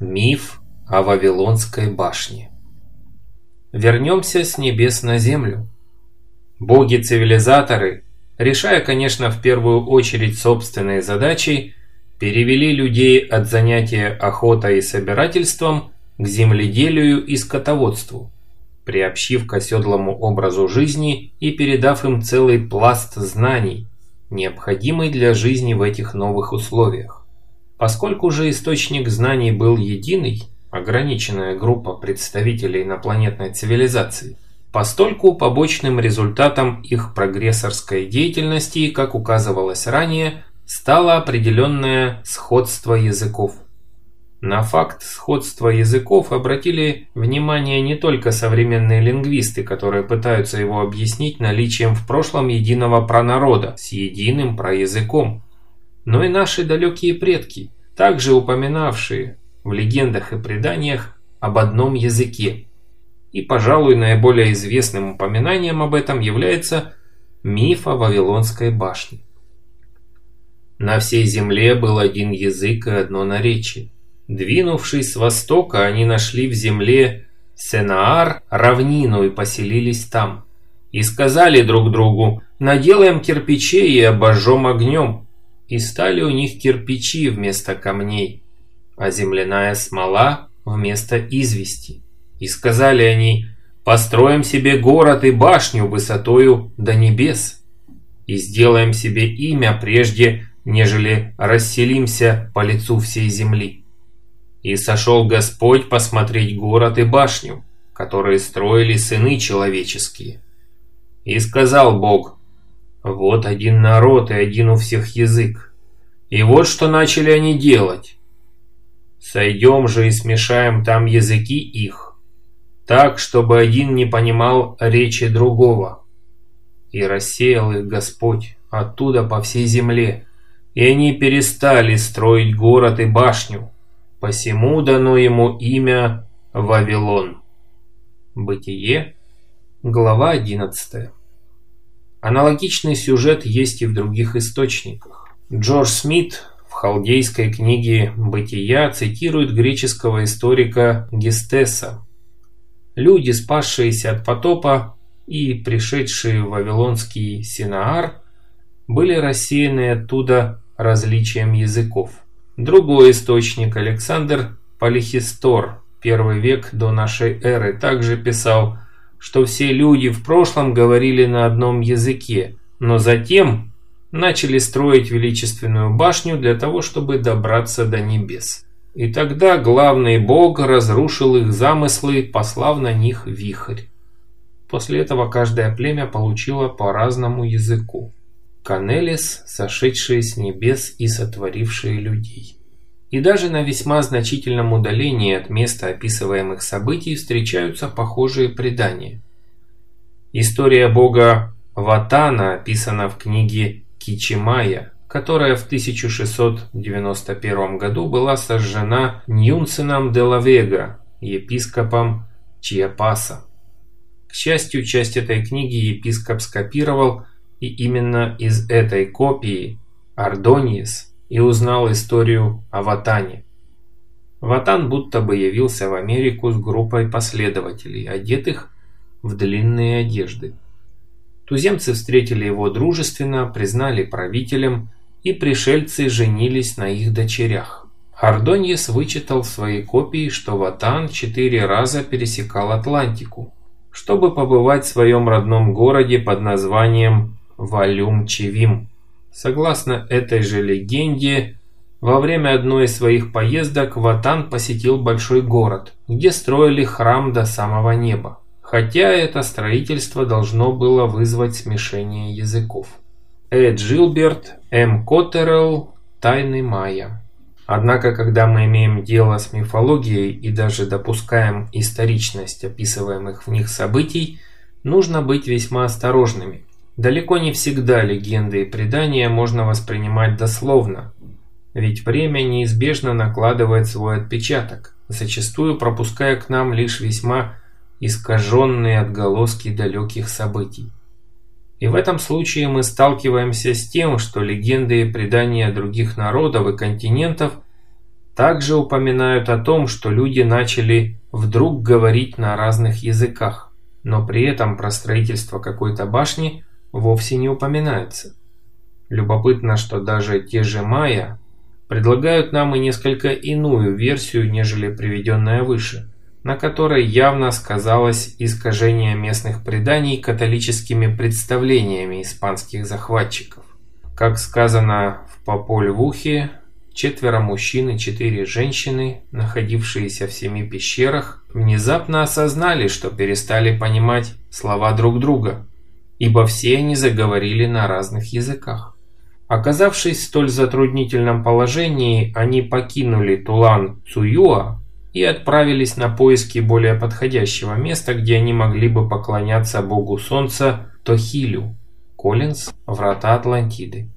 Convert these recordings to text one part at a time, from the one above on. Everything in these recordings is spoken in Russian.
Миф о Вавилонской башне. Вернемся с небес на землю. Боги-цивилизаторы, решая, конечно, в первую очередь собственные задачи, перевели людей от занятия охотой и собирательством к земледелию и скотоводству, приобщив к оседлому образу жизни и передав им целый пласт знаний, необходимый для жизни в этих новых условиях. Поскольку же источник знаний был единый, ограниченная группа представителей инопланетной цивилизации, постольку побочным результатом их прогрессорской деятельности, как указывалось ранее, стало определенное сходство языков. На факт сходства языков обратили внимание не только современные лингвисты, которые пытаются его объяснить наличием в прошлом единого пронарода с единым проязыком, но и наши далекие предки, также упоминавшие в легендах и преданиях об одном языке. И, пожалуй, наиболее известным упоминанием об этом является миф о Вавилонской башне. На всей земле был один язык и одно наречие. Двинувшись с востока, они нашли в земле Сенаар равнину и поселились там. И сказали друг другу, наделаем кирпичей и обожжем огнем и стали у них кирпичи вместо камней, а земляная смола вместо извести. И сказали они, построим себе город и башню высотою до небес, и сделаем себе имя прежде, нежели расселимся по лицу всей земли. И сошел Господь посмотреть город и башню, которые строили сыны человеческие. И сказал Бог, вот один народ и один у всех язык. И вот что начали они делать. Сойдем же и смешаем там языки их, так, чтобы один не понимал речи другого. И рассеял их Господь оттуда по всей земле, и они перестали строить город и башню, посему дано ему имя Вавилон. Бытие, глава одиннадцатая. Аналогичный сюжет есть и в других источниках. Джордж Смит в халдейской книге «Бытия» цитирует греческого историка Гестеса. Люди, спасшиеся от потопа и пришедшие в Вавилонский Синаар, были рассеяны оттуда различием языков. Другой источник, Александр Полихистор, первый век до нашей эры, также писал – что все люди в прошлом говорили на одном языке, но затем начали строить величественную башню для того, чтобы добраться до небес. И тогда главный бог разрушил их замыслы, послав на них вихрь. После этого каждое племя получило по разному языку. Канелис, сошедшие с небес и сотворившие людей. И даже на весьма значительном удалении от места описываемых событий встречаются похожие предания. История бога Ватана описана в книге Кичимая, которая в 1691 году была сожжена Ньюнсеном де Лавега, епископом Чиапаса. К счастью, часть этой книги епископ скопировал, и именно из этой копии Ардониес и узнал историю о Ватане. Ватан будто бы явился в Америку с группой последователей, одетых в длинные одежды. Туземцы встретили его дружественно, признали правителем, и пришельцы женились на их дочерях. Ардоньес вычитал в своей копии, что Ватан четыре раза пересекал Атлантику, чтобы побывать в своем родном городе под названием Валюм-Чевим. Согласно этой же легенде, во время одной из своих поездок Ватан посетил большой город, где строили храм до самого неба. Хотя это строительство должно было вызвать смешение языков. Э. Джилберт, М. Коттерелл, Тайны Майя. Однако, когда мы имеем дело с мифологией и даже допускаем историчность описываемых в них событий, нужно быть весьма осторожными – Далеко не всегда легенды и предания можно воспринимать дословно, ведь время неизбежно накладывает свой отпечаток, зачастую пропуская к нам лишь весьма искаженные отголоски далеких событий. И в этом случае мы сталкиваемся с тем, что легенды и предания других народов и континентов также упоминают о том, что люди начали вдруг говорить на разных языках, но при этом про строительство какой-то башни вовсе не упоминается. Любопытно, что даже те же майя предлагают нам и несколько иную версию, нежели приведенная выше, на которой явно сказалось искажение местных преданий католическими представлениями испанских захватчиков. Как сказано в Пополь-Вухе, четверо мужчин и четыре женщины, находившиеся в семи пещерах, внезапно осознали, что перестали понимать слова друг друга, ибо все они заговорили на разных языках. Оказавшись в столь затруднительном положении, они покинули Тулан Цуюа и отправились на поиски более подходящего места, где они могли бы поклоняться богу солнца Тохилю, Коллинз, Врата Атлантиды.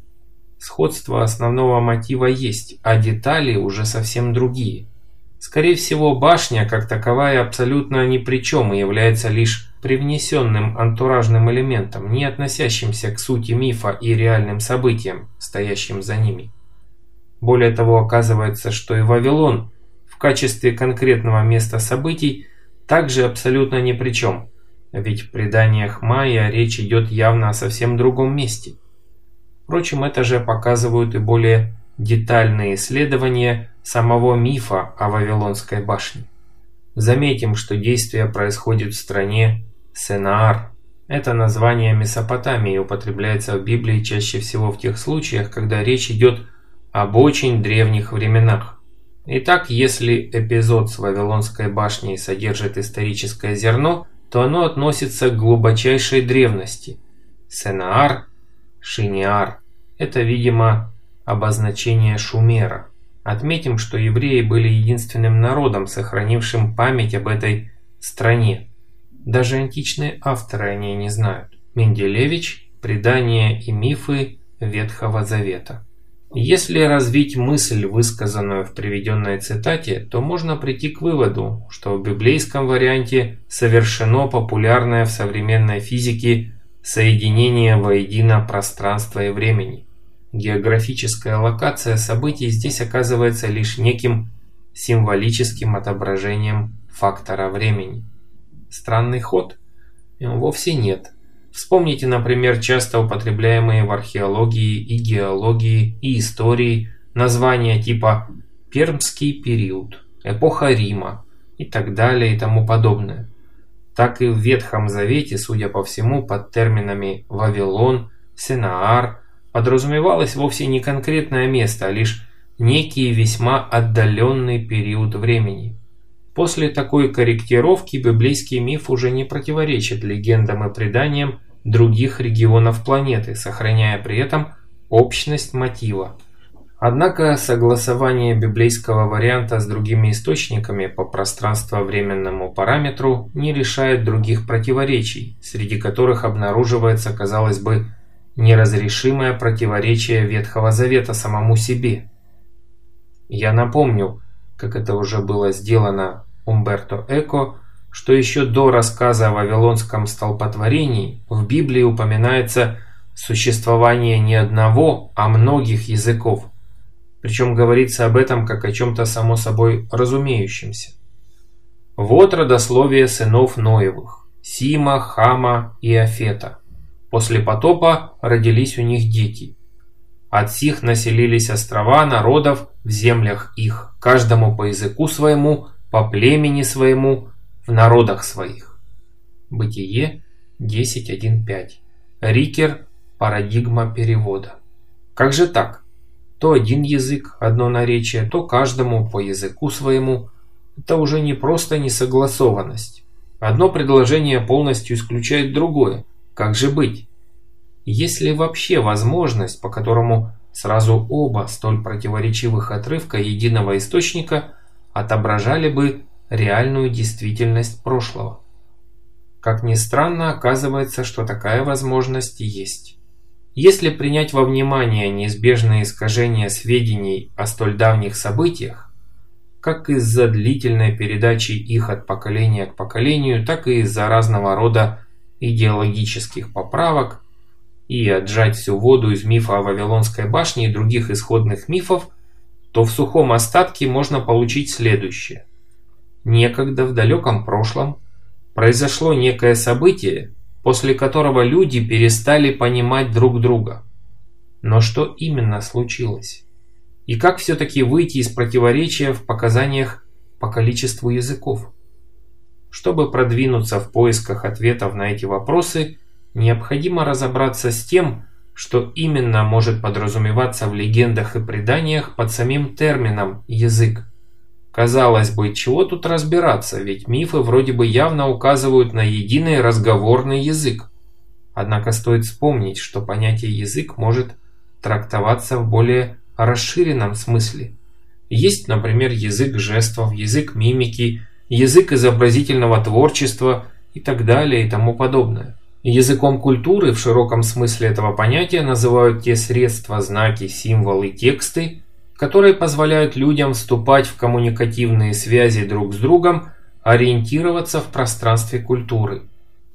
Сходство основного мотива есть, а детали уже совсем другие. Скорее всего, башня как таковая абсолютно ни при чем и является лишь привнесенным антуражным элементом, не относящимся к сути мифа и реальным событиям, стоящим за ними. Более того, оказывается, что и Вавилон в качестве конкретного места событий также абсолютно ни при чем, ведь в преданиях майя речь идет явно о совсем другом месте. Впрочем, это же показывают и более детальные исследования самого мифа о Вавилонской башне. Заметим, что действие происходит в стране Сенаар. Это название Месопотамии употребляется в Библии чаще всего в тех случаях, когда речь идет об очень древних временах. Итак, если эпизод с Вавилонской башней содержит историческое зерно, то оно относится к глубочайшей древности. Сенаар, Шиниар – это, видимо, обозначение Шумера. Отметим, что евреи были единственным народом, сохранившим память об этой стране. Даже античные авторы о ней не знают. Менделевич «Предания и мифы Ветхого Завета». Если развить мысль, высказанную в приведенной цитате, то можно прийти к выводу, что в библейском варианте совершено популярное в современной физике соединение воедино пространства и времени. Географическая локация событий здесь оказывается лишь неким символическим отображением фактора времени. Странный ход? Вовсе нет. Вспомните, например, часто употребляемые в археологии и геологии и истории названия типа «Пермский период», «Эпоха Рима» и так далее и тому подобное. Так и в Ветхом Завете, судя по всему, под терминами «Вавилон», «Сенаар» подразумевалось вовсе не конкретное место, а лишь некий весьма отдаленный период времени. После такой корректировки библейский миф уже не противоречит легендам и преданиям других регионов планеты, сохраняя при этом общность мотива. Однако согласование библейского варианта с другими источниками по пространство-временному параметру не решает других противоречий, среди которых обнаруживается, казалось бы, неразрешимое противоречие Ветхого Завета самому себе. Я напомню, как это уже было сделано Умберто Эко, что еще до рассказа о Вавилонском столпотворении в Библии упоминается существование не одного, а многих языков. Причем говорится об этом как о чем-то само собой разумеющемся. Вот родословие сынов Ноевых – Сима, Хама и Афета. После потопа родились у них дети. От сих населились острова народов в землях их, каждому по языку своему, по племени своему, в народах своих. Бытие 10.1.5. Рикер. Парадигма перевода. Как же так? То один язык, одно наречие, то каждому по языку своему. Это уже не просто несогласованность. Одно предложение полностью исключает другое. Как же быть? Есть ли вообще возможность, по которому сразу оба столь противоречивых отрывка единого источника отображали бы реальную действительность прошлого? Как ни странно, оказывается, что такая возможность есть. Если принять во внимание неизбежные искажения сведений о столь давних событиях, как из-за длительной передачи их от поколения к поколению, так и из-за разного рода идеологических поправок, и отжать всю воду из мифа о Вавилонской башне и других исходных мифов, то в сухом остатке можно получить следующее. Некогда в далеком прошлом произошло некое событие, после которого люди перестали понимать друг друга. Но что именно случилось? И как все-таки выйти из противоречия в показаниях по количеству языков? Чтобы продвинуться в поисках ответов на эти вопросы, необходимо разобраться с тем, что именно может подразумеваться в легендах и преданиях под самим термином «язык». Казалось бы, чего тут разбираться, ведь мифы вроде бы явно указывают на единый разговорный язык. Однако стоит вспомнить, что понятие «язык» может трактоваться в более расширенном смысле. Есть, например, язык жестов, язык мимики, язык изобразительного творчества и так далее и тому подобное. Языком культуры в широком смысле этого понятия называют те средства, знаки, символы, тексты, которые позволяют людям вступать в коммуникативные связи друг с другом, ориентироваться в пространстве культуры.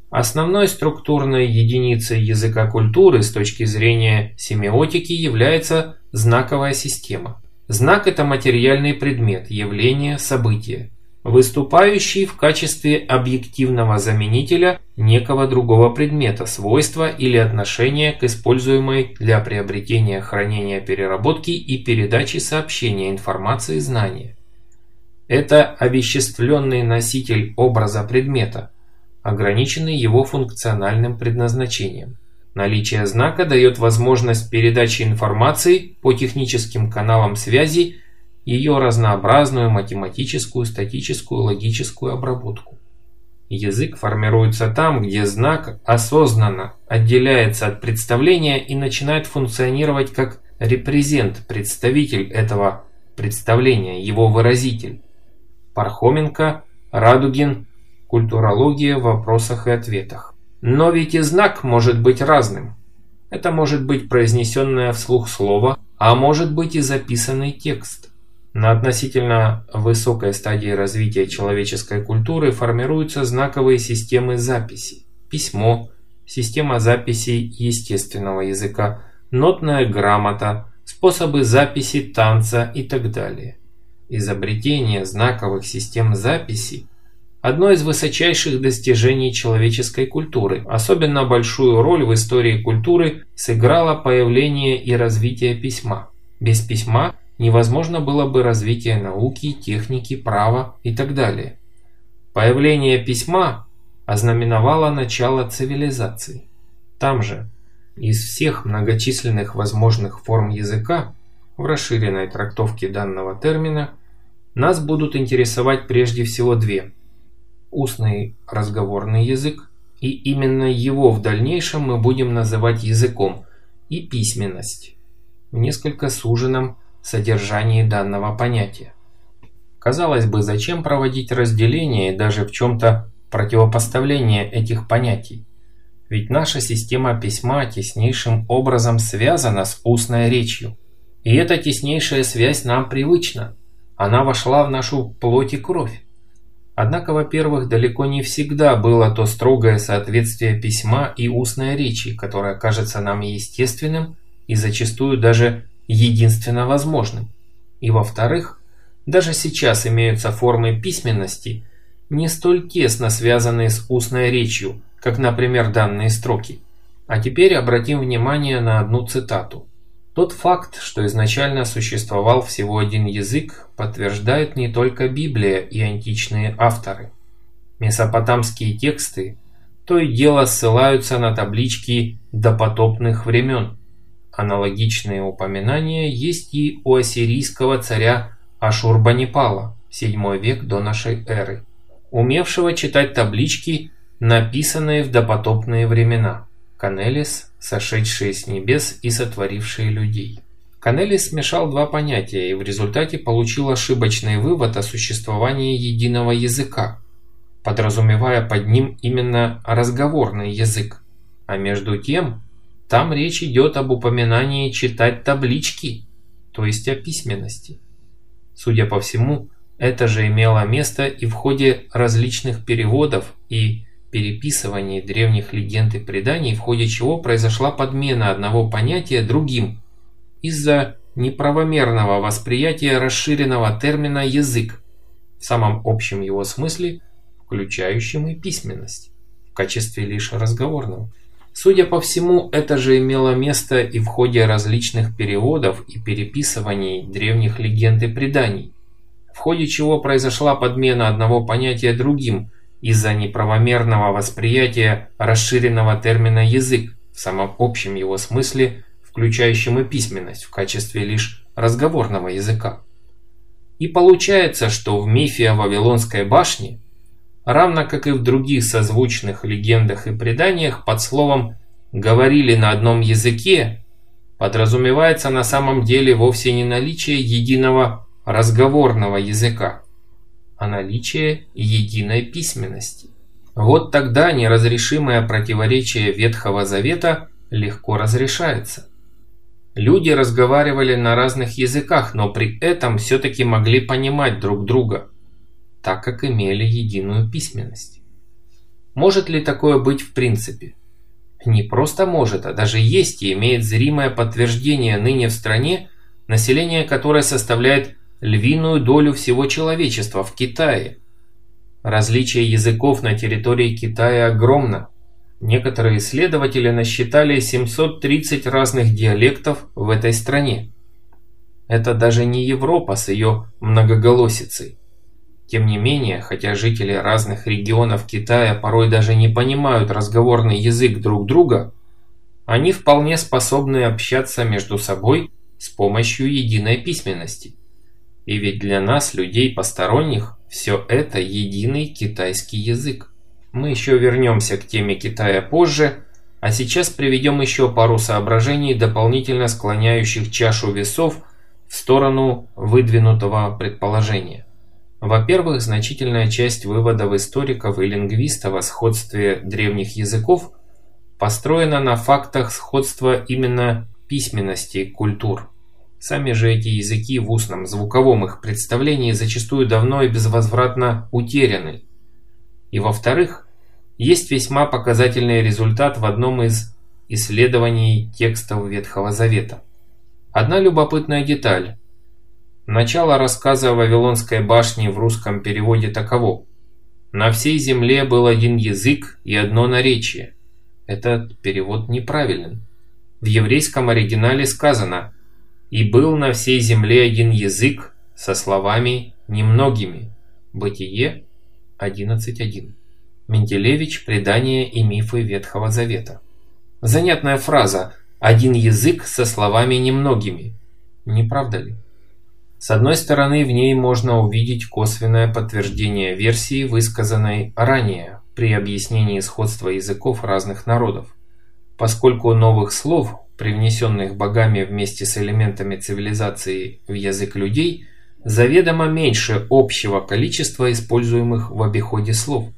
Основной структурной единицей языка культуры с точки зрения семиотики является знаковая система. Знак – это материальный предмет, явление, событие, выступающий в качестве объективного заменителя некого другого предмета, свойства или отношения к используемой для приобретения, хранения, переработки и передачи сообщения, информации, знания. Это овеществленный носитель образа предмета, ограниченный его функциональным предназначением. Наличие знака дает возможность передачи информации по техническим каналам связи ее разнообразную математическую, статическую, логическую обработку. Язык формируется там, где знак осознанно отделяется от представления и начинает функционировать как репрезент, представитель этого представления, его выразитель. Пархоменко, Радугин, Культурология в вопросах и ответах. Но ведь и знак может быть разным. Это может быть произнесенное вслух слово, а может быть и записанный текст. На относительно высокой стадии развития человеческой культуры формируются знаковые системы записи. Письмо, система записей естественного языка, нотная грамота, способы записи танца и так далее. Изобретение знаковых систем записи – одно из высочайших достижений человеческой культуры. Особенно большую роль в истории культуры сыграло появление и развитие письма. Без письма – невозможно было бы развитие науки, техники, права и так далее. Появление письма ознаменовало начало цивилизации. Там же, из всех многочисленных возможных форм языка, в расширенной трактовке данного термина, нас будут интересовать прежде всего две. Устный разговорный язык, и именно его в дальнейшем мы будем называть языком, и письменность, в несколько суженном содержании данного понятия. Казалось бы, зачем проводить разделение и даже в чем-то противопоставление этих понятий? Ведь наша система письма теснейшим образом связана с устной речью. И эта теснейшая связь нам привычна. Она вошла в нашу плоть и кровь. Однако, во-первых, далеко не всегда было то строгое соответствие письма и устной речи, которое кажется нам естественным и зачастую даже единственно возможным. И во-вторых, даже сейчас имеются формы письменности, не столь тесно связанные с устной речью, как, например, данные строки. А теперь обратим внимание на одну цитату. Тот факт, что изначально существовал всего один язык, подтверждает не только Библия и античные авторы. Месопотамские тексты то и дело ссылаются на таблички допотопных времен. Аналогичные упоминания есть и у ассирийского царя Ашурбанипала, 7 век до нашей эры, умевшего читать таблички, написанные в допотопные времена. Канелис, сошедшие с небес и сотворившие людей. Канелис смешал два понятия и в результате получил ошибочный вывод о существовании единого языка, подразумевая под ним именно разговорный язык. А между тем, там речь идет об упоминании читать таблички, то есть о письменности. Судя по всему, это же имело место и в ходе различных переводов и переписываний древних легенд и преданий, в ходе чего произошла подмена одного понятия другим из-за неправомерного восприятия расширенного термина «язык» в самом общем его смысле, включающем и письменность, в качестве лишь разговорного. Судя по всему, это же имело место и в ходе различных переводов и переписываний древних легенд и преданий, в ходе чего произошла подмена одного понятия другим из-за неправомерного восприятия расширенного термина «язык» в самом общем его смысле, включающем и письменность в качестве лишь разговорного языка. И получается, что в мифе о Вавилонской башне, равно как и в других созвучных легендах и преданиях под словом «говорили на одном языке», подразумевается на самом деле вовсе не наличие единого разговорного языка, а наличие единой письменности. Вот тогда неразрешимое противоречие Ветхого Завета легко разрешается. Люди разговаривали на разных языках, но при этом все-таки могли понимать друг друга, так как имели единую письменность. Может ли такое быть в принципе? Не просто может, а даже есть и имеет зримое подтверждение ныне в стране, население которой составляет львиную долю всего человечества в Китае – Различие языков на территории Китая огромно. Некоторые исследователи насчитали 730 разных диалектов в этой стране. Это даже не Европа с ее многоголосицей. Тем не менее, хотя жители разных регионов Китая порой даже не понимают разговорный язык друг друга, они вполне способны общаться между собой с помощью единой письменности. И ведь для нас, людей посторонних, все это единый китайский язык. Мы еще вернемся к теме Китая позже, а сейчас приведем еще пару соображений, дополнительно склоняющих чашу весов в сторону выдвинутого предположения. Во-первых, значительная часть выводов историков и лингвистов о сходстве древних языков построена на фактах сходства именно письменности культур. Сами же эти языки в устном, звуковом их представлении зачастую давно и безвозвратно утеряны. И во-вторых, есть весьма показательный результат в одном из исследований текстов Ветхого Завета. Одна любопытная деталь. Начало рассказа о Вавилонской башне в русском переводе таково. На всей земле был один язык и одно наречие. Этот перевод неправилен. В еврейском оригинале сказано – и был на всей земле один язык со словами немногими. Бытие 11.1. Менделевич «Предания и мифы Ветхого Завета». Занятная фраза «один язык со словами немногими». Не правда ли? С одной стороны, в ней можно увидеть косвенное подтверждение версии, высказанной ранее при объяснении сходства языков разных народов. Поскольку новых слов привнесенных богами вместе с элементами цивилизации в язык людей, заведомо меньше общего количества используемых в обиходе слов.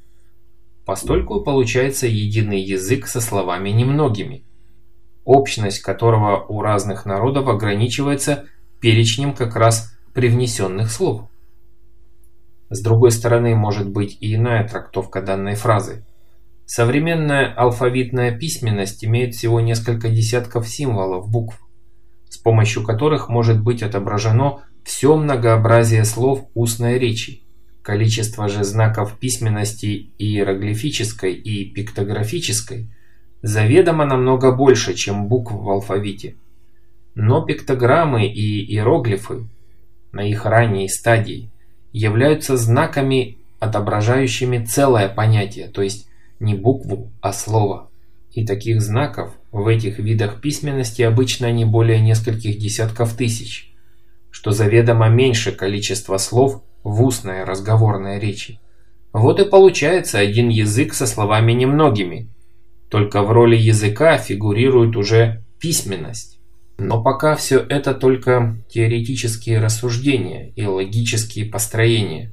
Постольку получается единый язык со словами немногими, общность которого у разных народов ограничивается перечнем как раз привнесенных слов. С другой стороны, может быть и иная трактовка данной фразы – Современная алфавитная письменность имеет всего несколько десятков символов, букв, с помощью которых может быть отображено все многообразие слов устной речи. Количество же знаков письменности иероглифической и пиктографической заведомо намного больше, чем букв в алфавите. Но пиктограммы и иероглифы на их ранней стадии являются знаками, отображающими целое понятие, то есть не букву, а слово. И таких знаков в этих видах письменности обычно не более нескольких десятков тысяч, что заведомо меньше количества слов в устной разговорной речи. Вот и получается один язык со словами немногими, только в роли языка фигурирует уже письменность. Но пока все это только теоретические рассуждения и логические построения.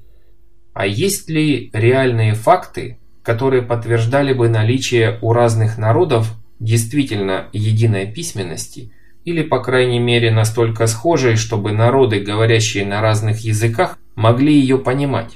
А есть ли реальные факты, которые подтверждали бы наличие у разных народов действительно единой письменности или, по крайней мере, настолько схожей, чтобы народы, говорящие на разных языках, могли ее понимать.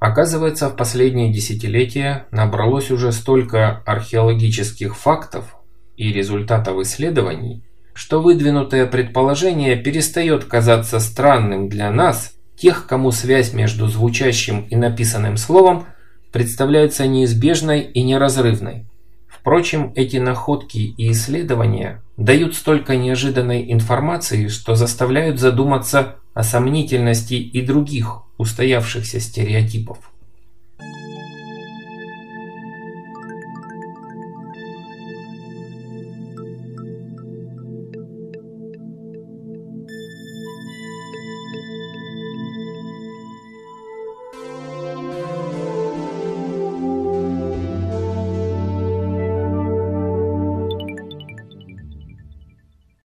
Оказывается, в последние десятилетия набралось уже столько археологических фактов и результатов исследований, что выдвинутое предположение перестает казаться странным для нас, тех, кому связь между звучащим и написанным словом представляется неизбежной и неразрывной. Впрочем, эти находки и исследования дают столько неожиданной информации, что заставляют задуматься о сомнительности и других устоявшихся стереотипов.